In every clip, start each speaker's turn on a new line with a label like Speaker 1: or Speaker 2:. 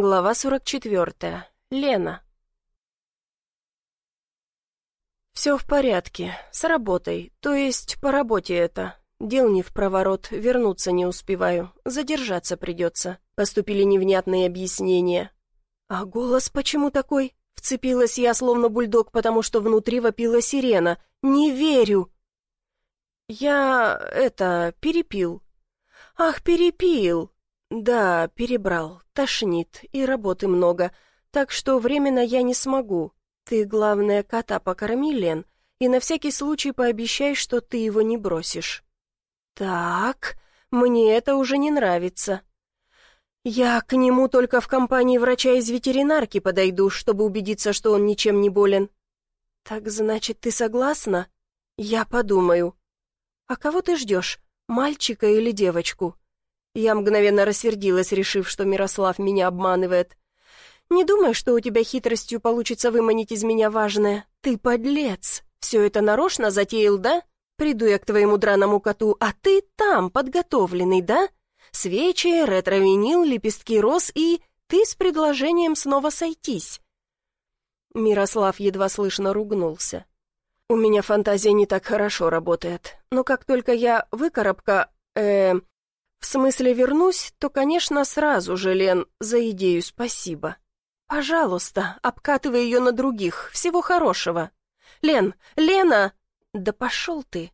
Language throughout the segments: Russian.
Speaker 1: Глава 44. Лена. «Все в порядке. С работой. То есть по работе это. Дел не в проворот, вернуться не успеваю. Задержаться придется». Поступили невнятные объяснения. «А голос почему такой?» Вцепилась я, словно бульдог, потому что внутри вопила сирена. «Не верю!» «Я... это... перепил». «Ах, перепил!» «Да, перебрал. Тошнит, и работы много. Так что временно я не смогу. Ты, главное, кота покорми, Лен, и на всякий случай пообещай, что ты его не бросишь». «Так, мне это уже не нравится». «Я к нему только в компании врача из ветеринарки подойду, чтобы убедиться, что он ничем не болен». «Так значит, ты согласна?» «Я подумаю». «А кого ты ждешь, мальчика или девочку?» Я мгновенно рассердилась, решив, что Мирослав меня обманывает. «Не думай, что у тебя хитростью получится выманить из меня важное. Ты подлец. Все это нарочно затеял, да? Приду я к твоему драному коту, а ты там, подготовленный, да? Свечи, ретро-винил, лепестки роз и... Ты с предложением снова сойтись». Мирослав едва слышно ругнулся. «У меня фантазия не так хорошо работает, но как только я выкарабка... э в смысле вернусь, то, конечно, сразу же, Лен, за идею спасибо. Пожалуйста, обкатывай ее на других, всего хорошего. Лен, Лена! Да пошел ты.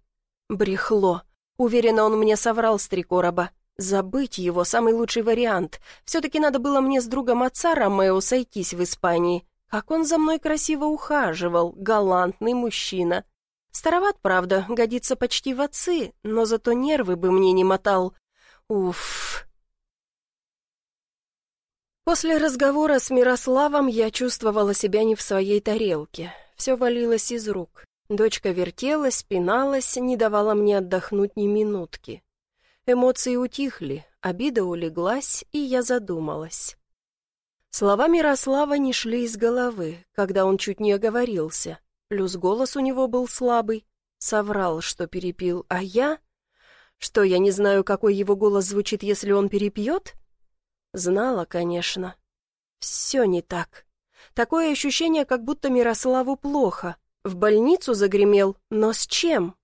Speaker 1: Брехло. Уверена, он мне соврал с три короба. Забыть его — самый лучший вариант. Все-таки надо было мне с другом отца Ромео сойтись в Испании. Как он за мной красиво ухаживал, галантный мужчина. Староват, правда, годится почти в отцы, но зато нервы бы мне не мотал. Уф. После разговора с Мирославом я чувствовала себя не в своей тарелке. Все валилось из рук. Дочка вертелась, пиналась, не давала мне отдохнуть ни минутки. Эмоции утихли, обида улеглась, и я задумалась. Слова Мирослава не шли из головы, когда он чуть не оговорился. Плюс голос у него был слабый. Соврал, что перепил, а я... Что, я не знаю, какой его голос звучит, если он перепьет? Знала, конечно. Все не так. Такое ощущение, как будто Мирославу плохо. В больницу загремел, но с чем?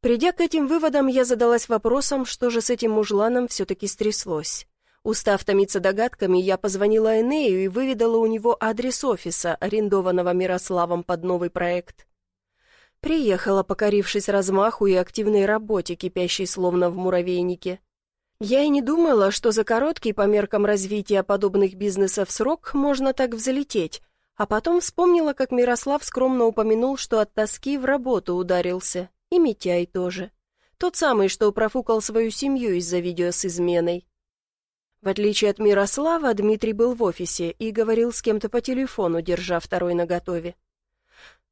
Speaker 1: Придя к этим выводам, я задалась вопросом, что же с этим мужланом все-таки стряслось. Устав томиться догадками, я позвонила Энею и выведала у него адрес офиса, арендованного Мирославом под новый проект. Приехала, покорившись размаху и активной работе, кипящей словно в муравейнике. Я и не думала, что за короткий по меркам развития подобных бизнесов срок можно так взлететь, а потом вспомнила, как Мирослав скромно упомянул, что от тоски в работу ударился, и Митяй тоже. Тот самый, что профукал свою семью из-за видео с изменой. В отличие от Мирослава, Дмитрий был в офисе и говорил с кем-то по телефону, держа второй наготове.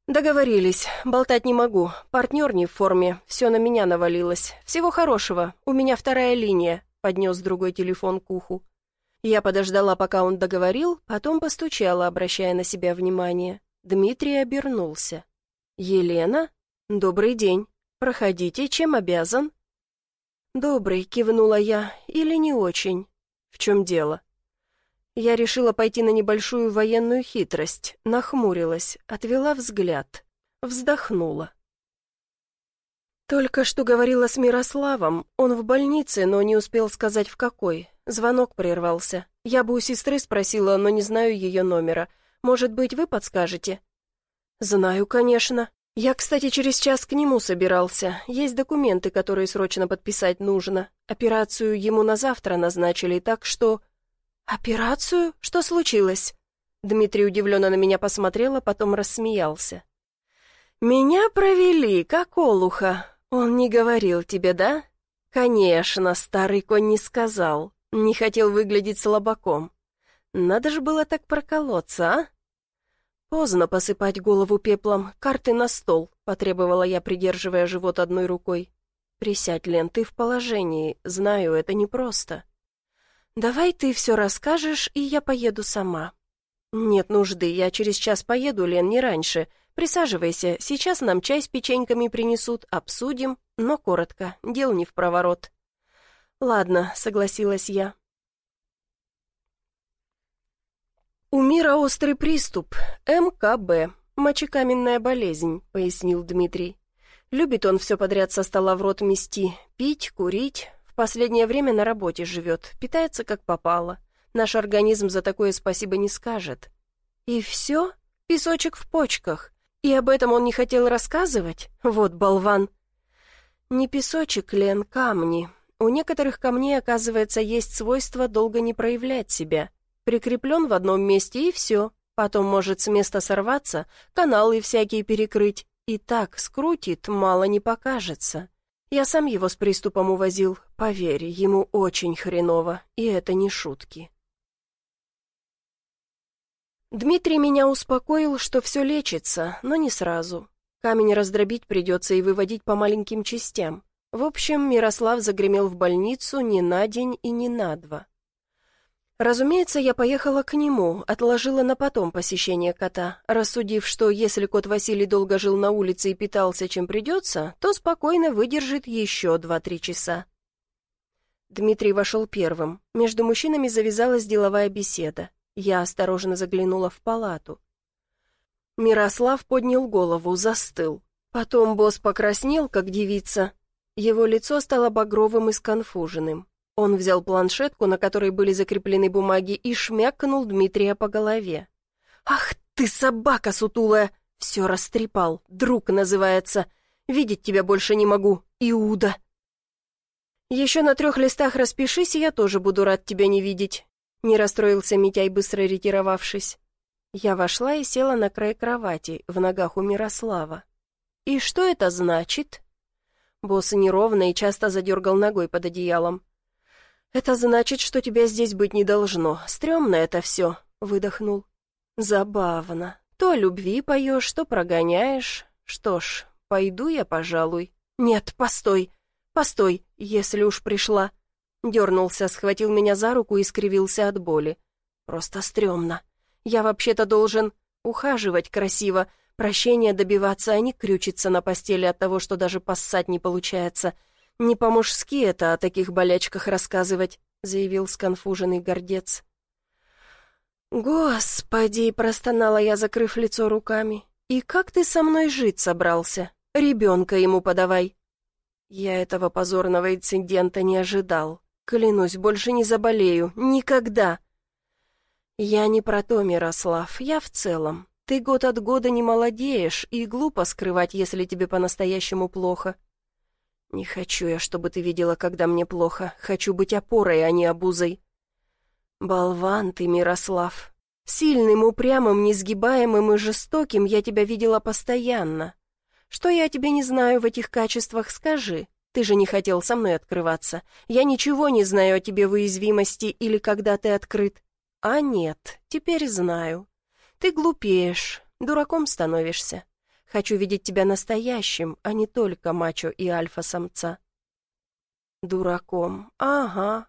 Speaker 1: «Договорились. Болтать не могу. Партнер не в форме. Все на меня навалилось. Всего хорошего. У меня вторая линия», — поднес другой телефон к уху. Я подождала, пока он договорил, потом постучала, обращая на себя внимание. Дмитрий обернулся. «Елена? Добрый день. Проходите, чем обязан?» «Добрый», — кивнула я, — «или не очень?» «В чем дело?» Я решила пойти на небольшую военную хитрость, нахмурилась, отвела взгляд, вздохнула. Только что говорила с Мирославом, он в больнице, но не успел сказать в какой. Звонок прервался. Я бы у сестры спросила, но не знаю ее номера. Может быть, вы подскажете? Знаю, конечно. Я, кстати, через час к нему собирался. Есть документы, которые срочно подписать нужно. Операцию ему на завтра назначили, так что... «Операцию? Что случилось?» Дмитрий удивленно на меня посмотрел, а потом рассмеялся. «Меня провели, как олуха. Он не говорил тебе, да?» «Конечно, старый конь не сказал. Не хотел выглядеть слабаком. Надо же было так проколоться, а?» «Поздно посыпать голову пеплом. Карты на стол», — потребовала я, придерживая живот одной рукой. «Присядь, Лен, ты в положении. Знаю, это непросто». «Давай ты все расскажешь, и я поеду сама». «Нет нужды, я через час поеду, Лен, не раньше. Присаживайся, сейчас нам чай с печеньками принесут, обсудим, но коротко, дел не в проворот». «Ладно», — согласилась я. «У мира острый приступ. МКБ. Мочекаменная болезнь», — пояснил Дмитрий. «Любит он все подряд со стола в рот мести. Пить, курить. Последнее время на работе живет. Питается как попало. Наш организм за такое спасибо не скажет». «И все? Песочек в почках. И об этом он не хотел рассказывать? Вот болван!» «Не песочек, Лен, камни. У некоторых камней, оказывается, есть свойство долго не проявлять себя. Прикреплен в одном месте и все. Потом может с места сорваться, каналы всякие перекрыть. И так скрутит, мало не покажется. Я сам его с приступом увозил. Поверь, ему очень хреново, и это не шутки. Дмитрий меня успокоил, что все лечится, но не сразу. Камень раздробить придется и выводить по маленьким частям. В общем, Мирослав загремел в больницу не на день и не на два. Разумеется, я поехала к нему, отложила на потом посещение кота, рассудив, что если кот Василий долго жил на улице и питался, чем придется, то спокойно выдержит еще два-три часа. Дмитрий вошел первым. Между мужчинами завязалась деловая беседа. Я осторожно заглянула в палату. Мирослав поднял голову, застыл. Потом босс покраснел, как девица. Его лицо стало багровым и сконфуженным. Он взял планшетку, на которой были закреплены бумаги, и шмякнул Дмитрия по голове. «Ах ты, собака сутулая! Все растрепал, друг называется. Видеть тебя больше не могу, Иуда!» «Еще на трех листах распишись, и я тоже буду рад тебя не видеть», — не расстроился Митяй, быстро ретировавшись. Я вошла и села на край кровати, в ногах у Мирослава. «И что это значит?» Босс неровно и часто задергал ногой под одеялом. «Это значит, что тебя здесь быть не должно. Стремно это все», — выдохнул. «Забавно. То любви поешь, то прогоняешь. Что ж, пойду я, пожалуй». «Нет, постой, постой, если уж пришла». Дернулся, схватил меня за руку и скривился от боли. «Просто стрёмно. Я вообще-то должен ухаживать красиво, прощения добиваться, а не крючиться на постели от того, что даже поссать не получается. «Не по-мужски это о таких болячках рассказывать», — заявил сконфуженный гордец. «Господи!» — простонала я, закрыв лицо руками. «И как ты со мной жить собрался? Ребенка ему подавай!» Я этого позорного инцидента не ожидал. Клянусь, больше не заболею. Никогда. Я не про то, Мирослав, я в целом. Ты год от года не молодеешь, и глупо скрывать, если тебе по-настоящему плохо. «Не хочу я, чтобы ты видела, когда мне плохо. Хочу быть опорой, а не обузой». «Болван ты, Мирослав. Сильным, упрямым, несгибаемым и жестоким я тебя видела постоянно. Что я тебе не знаю в этих качествах, скажи. Ты же не хотел со мной открываться. Я ничего не знаю о тебе в уязвимости или когда ты открыт. А нет, теперь знаю. Ты глупеешь, дураком становишься. Хочу видеть тебя настоящим, а не только мачо и альфа-самца». «Дураком, ага.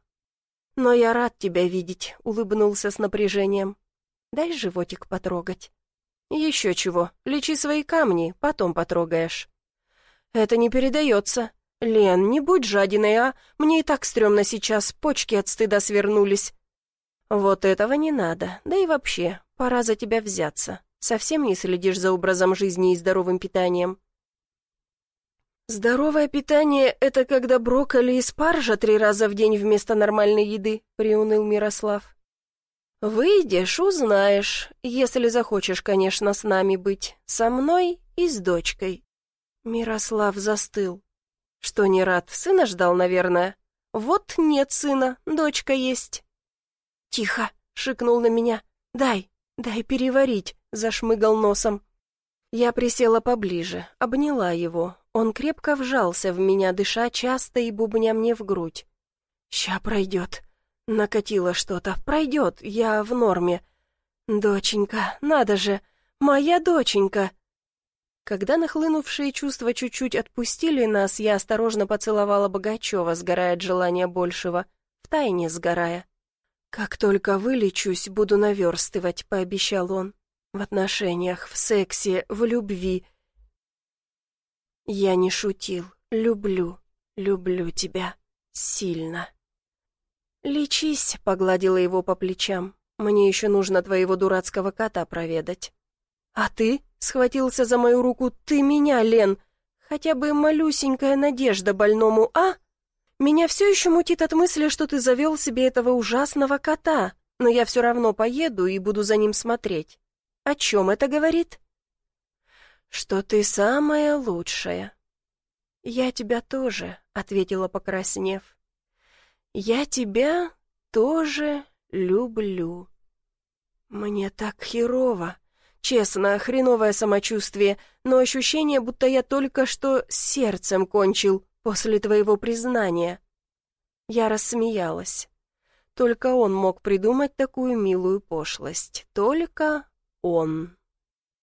Speaker 1: Но я рад тебя видеть», — улыбнулся с напряжением. «Дай животик потрогать». «Еще чего, лечи свои камни, потом потрогаешь». «Это не передается. Лен, не будь жадиной, а? Мне и так стрёмно сейчас, почки от стыда свернулись». «Вот этого не надо, да и вообще, пора за тебя взяться. Совсем не следишь за образом жизни и здоровым питанием?» «Здоровое питание — это когда брокколи и спаржа три раза в день вместо нормальной еды», — приуныл Мирослав. «Выйдешь, узнаешь, если захочешь, конечно, с нами быть, со мной и с дочкой». Мирослав застыл. «Что, не рад? Сына ждал, наверное?» «Вот нет сына, дочка есть». «Тихо!» — шикнул на меня. «Дай, дай переварить» зашмыгал носом. Я присела поближе, обняла его. Он крепко вжался в меня, дыша часто и бубня мне в грудь. «Ща пройдет». Накатило что-то. «Пройдет, я в норме». «Доченька, надо же! Моя доченька!» Когда нахлынувшие чувства чуть-чуть отпустили нас, я осторожно поцеловала Богачева, сгорая от желания большего, втайне сгорая. «Как только вылечусь, буду наверстывать», — пообещал он в отношениях, в сексе, в любви. Я не шутил. Люблю, люблю тебя. Сильно. «Лечись», — погладила его по плечам. Мне еще нужно твоего дурацкого кота проведать». «А ты?» — схватился за мою руку. «Ты меня, Лен! Хотя бы малюсенькая надежда больному, а? Меня все еще мутит от мысли, что ты завел себе этого ужасного кота, но я все равно поеду и буду за ним смотреть. О чем это говорит?» «Что ты самая лучшая». «Я тебя тоже», — ответила, покраснев. «Я тебя тоже люблю». «Мне так херово. Честно, хреновое самочувствие, но ощущение, будто я только что сердцем кончил после твоего признания». Я рассмеялась. Только он мог придумать такую милую пошлость. Только он.